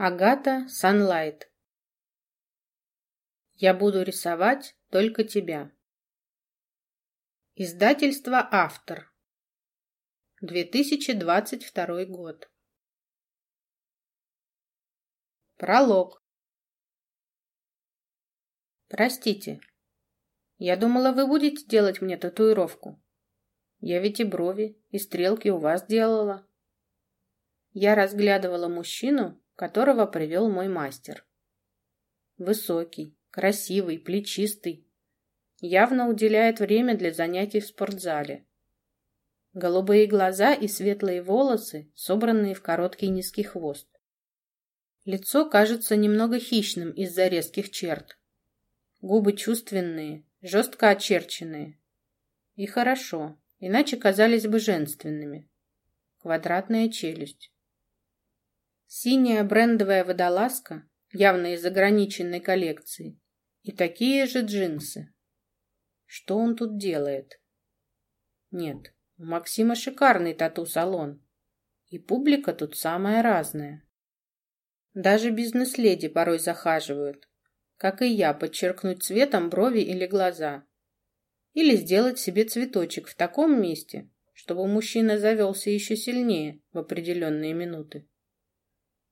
Агата Санлайт. Я буду рисовать только тебя. Издательство «Автор». 2022 год. Пролог. Простите. Я думала, вы будете делать мне татуировку. Я ведь и брови, и стрелки у вас делала. Я разглядывала мужчину, которого привел мой мастер. Высокий, красивый, плечистый. Явно уделяет время для занятий в спортзале. Голубые глаза и светлые волосы, собранные в короткий низкий хвост. Лицо кажется немного хищным из-за резких черт. Губы чувственные, жестко очерченные. И хорошо, иначе казались бы женственными. Квадратная челюсть. Синяя брендовая водолазка, явно из ограниченной коллекции, и такие же джинсы. Что он тут делает? Нет, у Максима шикарный тату-салон, и публика тут самая разная. Даже бизнес-леди порой захаживают, как и я, подчеркнуть цветом брови или глаза. Или сделать себе цветочек в таком месте, чтобы мужчина завелся еще сильнее в определенные минуты.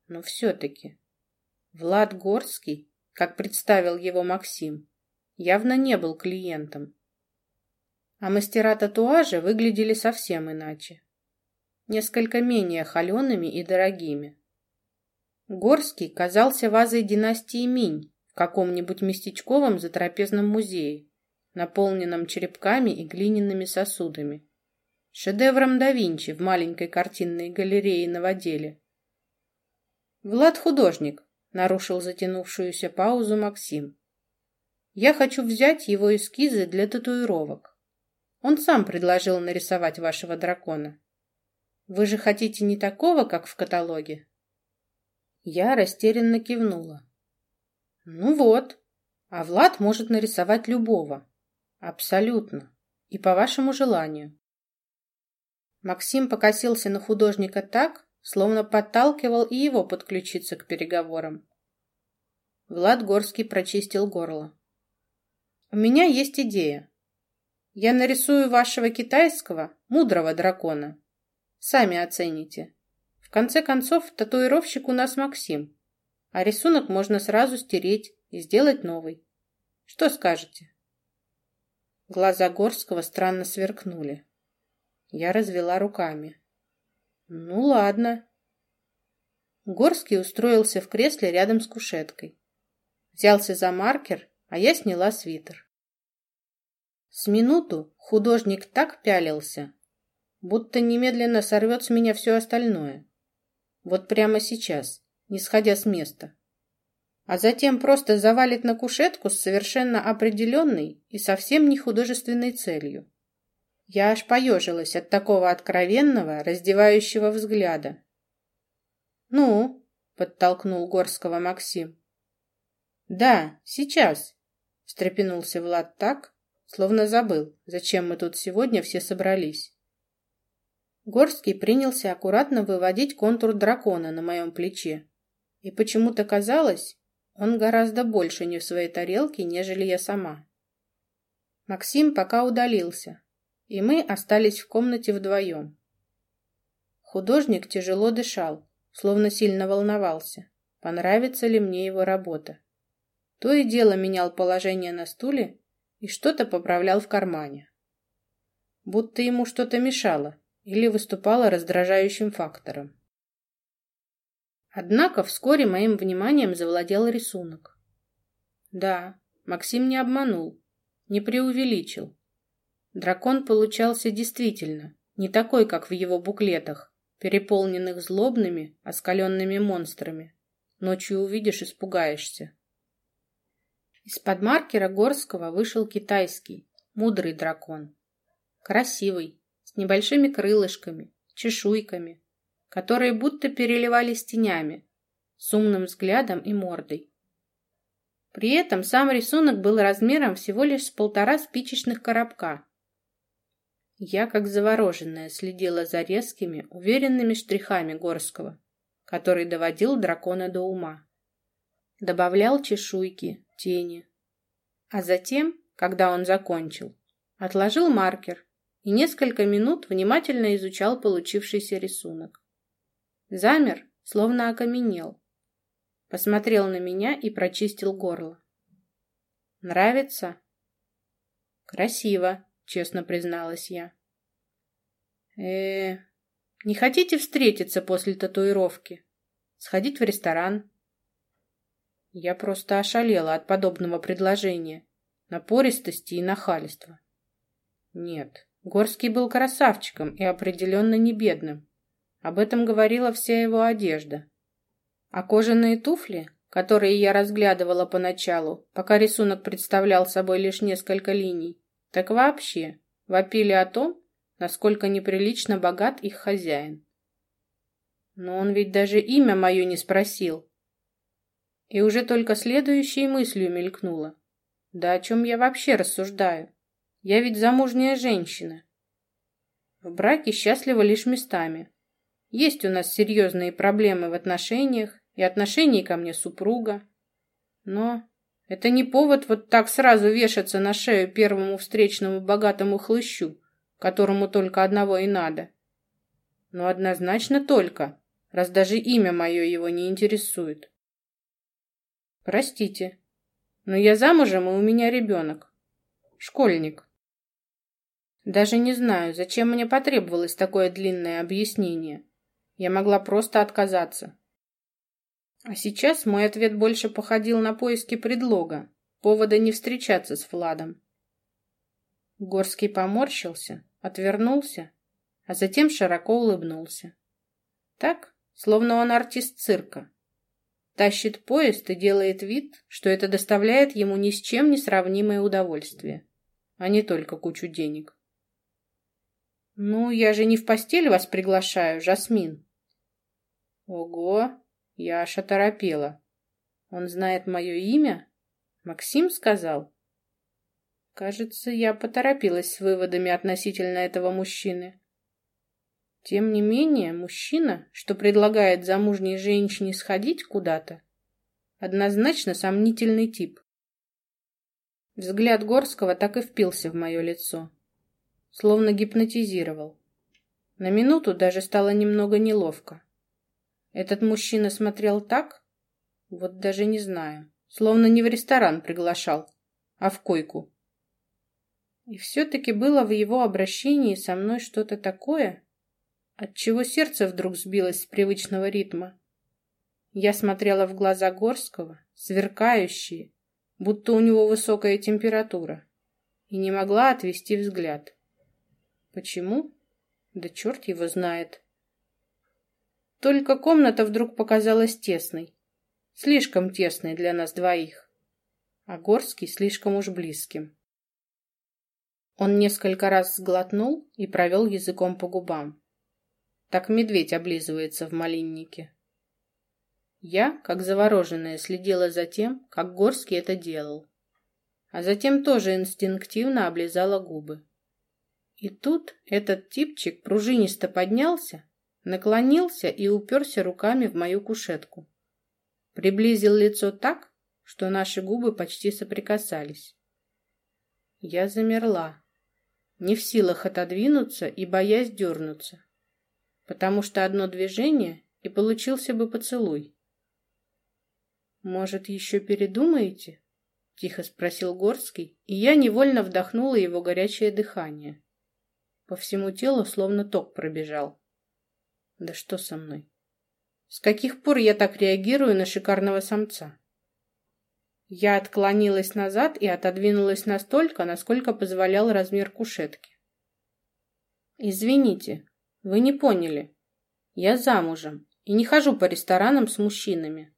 Но все-таки Влад Горский, как представил его Максим, явно не был клиентом. А мастера татуажа выглядели совсем иначе. Несколько менее холеными и дорогими. Горский казался вазой династии Минь в каком-нибудь местечковом затрапезном музее, наполненном черепками и глиняными сосудами. Шедевром да Винчи в маленькой картинной галерее новоделе. «Влад художник», — нарушил затянувшуюся паузу Максим. «Я хочу взять его эскизы для татуировок. Он сам предложил нарисовать вашего дракона. Вы же хотите не такого, как в каталоге?» Я растерянно кивнула. «Ну вот, а Влад может нарисовать любого. Абсолютно. И по вашему желанию». Максим покосился на художника так, словно подталкивал и его подключиться к переговорам. Влад Горский прочистил горло. «У меня есть идея. Я нарисую вашего китайского, мудрого дракона. Сами оцените. В конце концов, татуировщик у нас Максим, а рисунок можно сразу стереть и сделать новый. Что скажете?» Глаза Горского странно сверкнули. Я развела руками. Ну ладно. Горский устроился в кресле рядом с кушеткой. Взялся за маркер, а я сняла свитер. С минуту художник так пялился, будто немедленно сорвет с меня все остальное. Вот прямо сейчас, не сходя с места. А затем просто завалит на кушетку с совершенно определенной и совсем не художественной целью. Я аж поежилась от такого откровенного, раздевающего взгляда. «Ну?» — подтолкнул Горского Максим. «Да, сейчас», — встрепенулся Влад так, словно забыл, зачем мы тут сегодня все собрались. Горский принялся аккуратно выводить контур дракона на моем плече. И почему-то казалось, он гораздо больше не в своей тарелке, нежели я сама. Максим пока удалился, и мы остались в комнате вдвоем. Художник тяжело дышал, словно сильно волновался, понравится ли мне его работа. То и дело менял положение на стуле и что-то поправлял в кармане. Будто ему что-то мешало или выступало раздражающим фактором. Однако вскоре моим вниманием завладел рисунок. Да, Максим не обманул, не преувеличил. Дракон получался действительно не такой, как в его буклетах, переполненных злобными, оскаленными монстрами. Ночью увидишь, испугаешься. Из-под маркера Горского вышел китайский, мудрый дракон. Красивый, с небольшими крылышками, чешуйками, которые будто переливались тенями, с умным взглядом и мордой. При этом сам рисунок был размером всего лишь с полтора спичечных коробка, я, как завороженная, следила за резкими, уверенными штрихами Горского, который доводил дракона до ума. Добавлял чешуйки, тени. А затем, когда он закончил, отложил маркер и несколько минут внимательно изучал получившийся рисунок. Замер, словно окаменел. Посмотрел на меня и прочистил горло. «Нравится?» «Красиво», — честно призналась я. э не хотите встретиться после татуировки? Сходить в ресторан?» Я просто ошалела от подобного предложения, напористости и нахальства. Нет, Горский был красавчиком и определенно не бедным. Об этом говорила вся его одежда. А кожаные туфли, которые я разглядывала поначалу, пока рисунок представлял собой лишь несколько линий, так вообще вопили о том, насколько неприлично богат их хозяин. Но он ведь даже имя мое не спросил. И уже только следующей мыслью мелькнуло. Да о чем я вообще рассуждаю? Я ведь замужняя женщина. В браке счастлива лишь местами. Есть у нас серьезные проблемы в отношениях и отношении ко мне супруга. Но это не повод вот так сразу вешаться на шею первому встречному богатому хлыщу, которому только одного и надо. Но однозначно только, раз даже имя мое его не интересует. Простите, но я замужем, и у меня ребенок. Школьник. Даже не знаю, зачем мне потребовалось такое длинное объяснение. Я могла просто отказаться. А сейчас мой ответ больше походил на поиски предлога, повода не встречаться с Владом. Горский поморщился, отвернулся, а затем широко улыбнулся. Так, словно он артист цирка. Тащит поезд и делает вид, что это доставляет ему ни с чем не сравнимое удовольствие, а не только кучу денег. «Ну, я же не в постель вас приглашаю, Жасмин». «Ого!» Я аж оторопела. «Он знает мое имя?» «Максим сказал?» Кажется, я поторопилась с выводами относительно этого мужчины. Тем не менее, мужчина, что предлагает замужней женщине сходить куда-то, однозначно сомнительный тип. Взгляд Горского так и впился в мое лицо словно гипнотизировал. На минуту даже стало немного неловко. Этот мужчина смотрел так, вот даже не знаю, словно не в ресторан приглашал, а в койку. И все-таки было в его обращении со мной что-то такое, от чего сердце вдруг сбилось с привычного ритма. Я смотрела в глаза Горского, сверкающие, будто у него высокая температура, и не могла отвести взгляд. Почему? Да черт его знает. Только комната вдруг показалась тесной. Слишком тесной для нас двоих. А Горский слишком уж близким. Он несколько раз сглотнул и провел языком по губам. Так медведь облизывается в малиннике. Я, как завороженная, следила за тем, как Горский это делал. А затем тоже инстинктивно облизала губы. И тут этот типчик пружинисто поднялся, наклонился и уперся руками в мою кушетку. Приблизил лицо так, что наши губы почти соприкасались. Я замерла, не в силах отодвинуться и боясь дернуться, потому что одно движение и получился бы поцелуй. «Может, еще передумаете?» — тихо спросил Горский, и я невольно вдохнула его горячее дыхание. По всему телу словно ток пробежал. Да что со мной? С каких пор я так реагирую на шикарного самца? Я отклонилась назад и отодвинулась настолько, насколько позволял размер кушетки. Извините, вы не поняли. Я замужем и не хожу по ресторанам с мужчинами.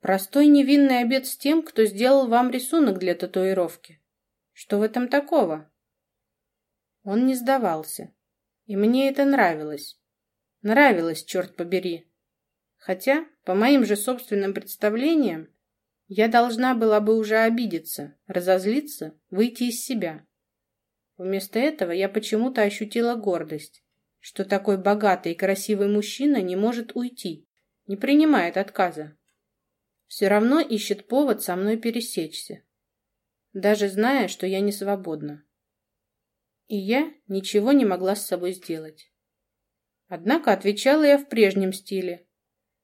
Простой невинный обед с тем, кто сделал вам рисунок для татуировки. Что в этом такого? Он не сдавался. И мне это нравилось. Нравилось, черт побери. Хотя, по моим же собственным представлениям, я должна была бы уже обидеться, разозлиться, выйти из себя. Вместо этого я почему-то ощутила гордость, что такой богатый и красивый мужчина не может уйти, не принимает отказа. Все равно ищет повод со мной пересечься, даже зная, что я не свободна. И я ничего не могла с собой сделать. Однако отвечала я в прежнем стиле,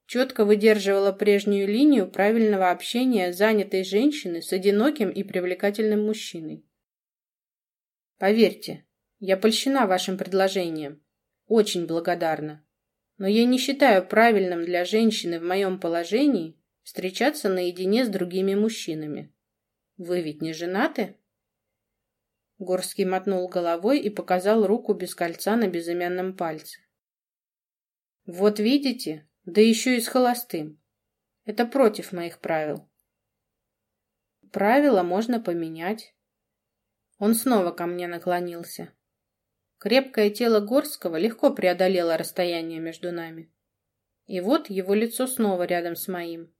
четко выдерживала прежнюю линию правильного общения занятой женщины с одиноким и привлекательным мужчиной. Поверьте, я польщена вашим предложением. Очень благодарна. Но я не считаю правильным для женщины в моем положении встречаться наедине с другими мужчинами. Вы ведь не женаты? Горский мотнул головой и показал руку без кольца на безымянном пальце. Вот видите, да еще и с холостым. Это против моих правил. Правила можно поменять. Он снова ко мне наклонился. Крепкое тело Горского легко преодолело расстояние между нами. И вот его лицо снова рядом с моим.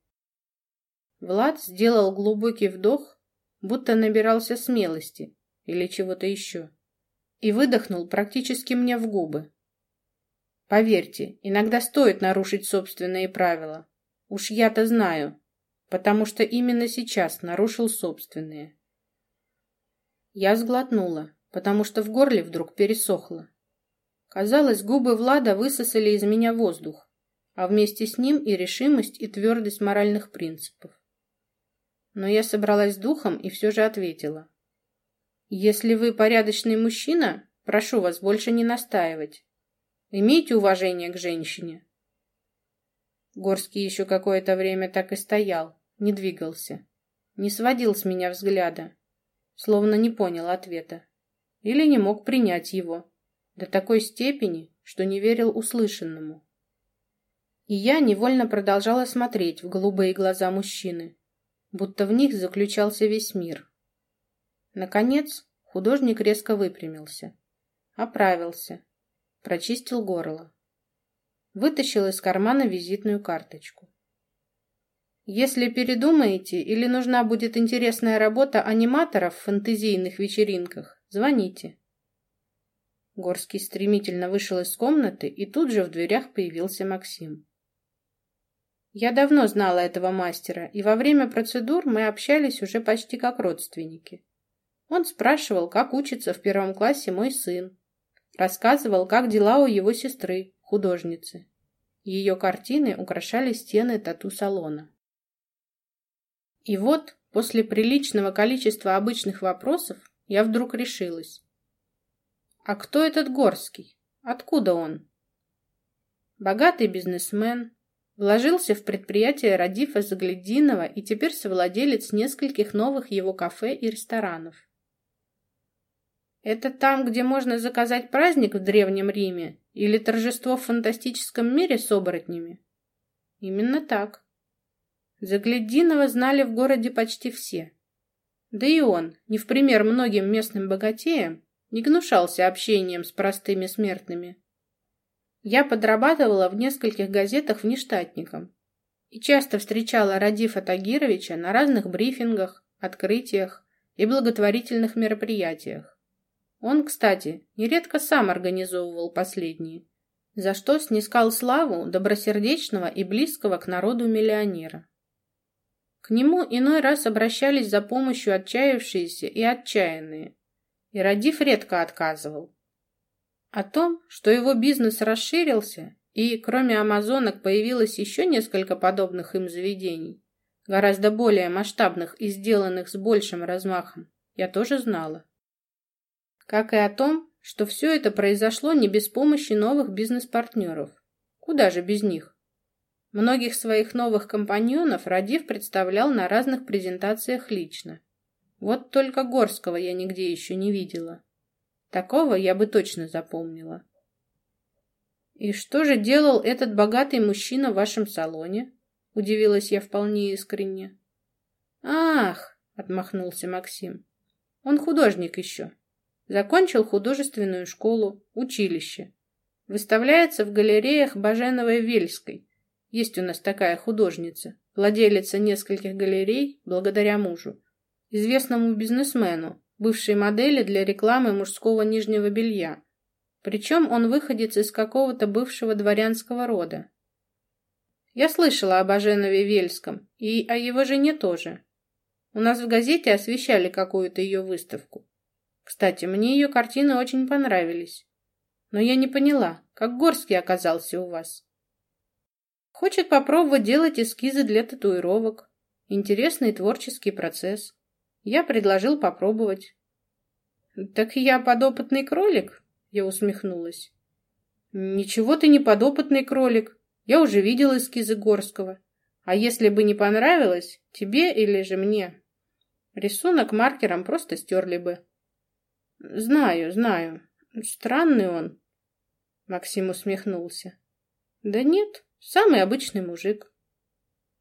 Влад сделал глубокий вдох, будто набирался смелости или чего-то еще, и выдохнул практически мне в губы. Поверьте, иногда стоит нарушить собственные правила. Уж я-то знаю, потому что именно сейчас нарушил собственные. Я сглотнула потому что в горле вдруг пересохло. Казалось, губы Влада высосали из меня воздух, а вместе с ним и решимость, и твердость моральных принципов. Но я собралась духом и все же ответила. «Если вы порядочный мужчина, прошу вас больше не настаивать. Имейте уважение к женщине». Горский еще какое-то время так и стоял, не двигался, не сводил с меня взгляда, словно не понял ответа или не мог принять его до такой степени, что не верил услышанному. И я невольно продолжала смотреть в голубые глаза мужчины, будто в них заключался весь мир. Наконец, художник резко выпрямился, оправился, прочистил горло, вытащил из кармана визитную карточку. Если передумаете или нужна будет интересная работа аниматоров в фэнтезийных вечеринках, Звоните. Горский стремительно вышел из комнаты, и тут же в дверях появился Максим. Я давно знала этого мастера, и во время процедур мы общались уже почти как родственники. Он спрашивал, как учится в первом классе мой сын. Рассказывал, как дела у его сестры, художницы. Ее картины украшали стены тату-салона. И вот, после приличного количества обычных вопросов, я вдруг решилась. А кто этот Горский? Откуда он? Богатый бизнесмен, вложился в предприятие Радифа Заглядинова и теперь совладелец нескольких новых его кафе и ресторанов. Это там, где можно заказать праздник в Древнем Риме или торжество в фантастическом мире с оборотнями? Именно так. Заглядинова знали в городе почти все. Да и он, не в пример многим местным богатеям, не гнушался общением с простыми смертными. Я подрабатывала в нескольких газетах внештатником и часто встречала Радифа Тагировича на разных брифингах, открытиях и благотворительных мероприятиях. Он, кстати, нередко сам организовывал последние, за что снискал славу добросердечного и близкого к народу миллионера. К нему иной раз обращались за помощью отчаявшиеся и отчаянные, и Радив редко отказывал. О том, что его бизнес расширился, и кроме амазонок появилось еще несколько подобных им заведений, гораздо более масштабных и сделанных с большим размахом, я тоже знала. Как и о том, что все это произошло не без помощи новых бизнес-партнеров. Куда же без них? Многих своих новых компаньонов Радив представлял на разных презентациях лично. Вот только Горского я нигде еще не видела. Такого я бы точно запомнила. «И что же делал этот богатый мужчина в вашем салоне?» — удивилась я вполне искренне. «Ах!» — отмахнулся Максим. «Он художник еще. Закончил художественную школу, училище. Выставляется в галереях Баженовой Вельской. Есть у нас такая художница, владелица нескольких галерей благодаря мужу, известному бизнесмену, бывшей модели для рекламы мужского нижнего белья. Причем он выходец из какого-то бывшего дворянского рода. Я слышала об Аженове Вельском и о его жене тоже. У нас в газете освещали какую-то ее выставку. Кстати, мне ее картины очень понравились. Но я не поняла, как Горский оказался у вас. Хочет попробовать делать эскизы для татуировок. Интересный творческий процесс. Я предложил попробовать. «Так я подопытный кролик?» Я усмехнулась. «Ничего ты не подопытный кролик. Я уже видел эскизы Горского. А если бы не понравилось, тебе или же мне? Рисунок маркером просто стерли бы». «Знаю, знаю. Странный он». Максим усмехнулся. «Да нет, самый обычный мужик».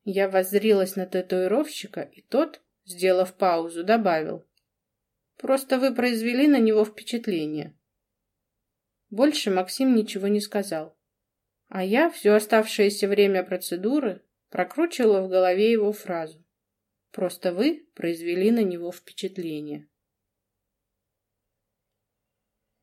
Я воззрилась на татуировщика, и тот, сделав паузу, добавил. Просто вы произвели на него впечатление. Больше Максим ничего не сказал. А я все оставшееся время процедуры прокручивала в голове его фразу. Просто вы произвели на него впечатление.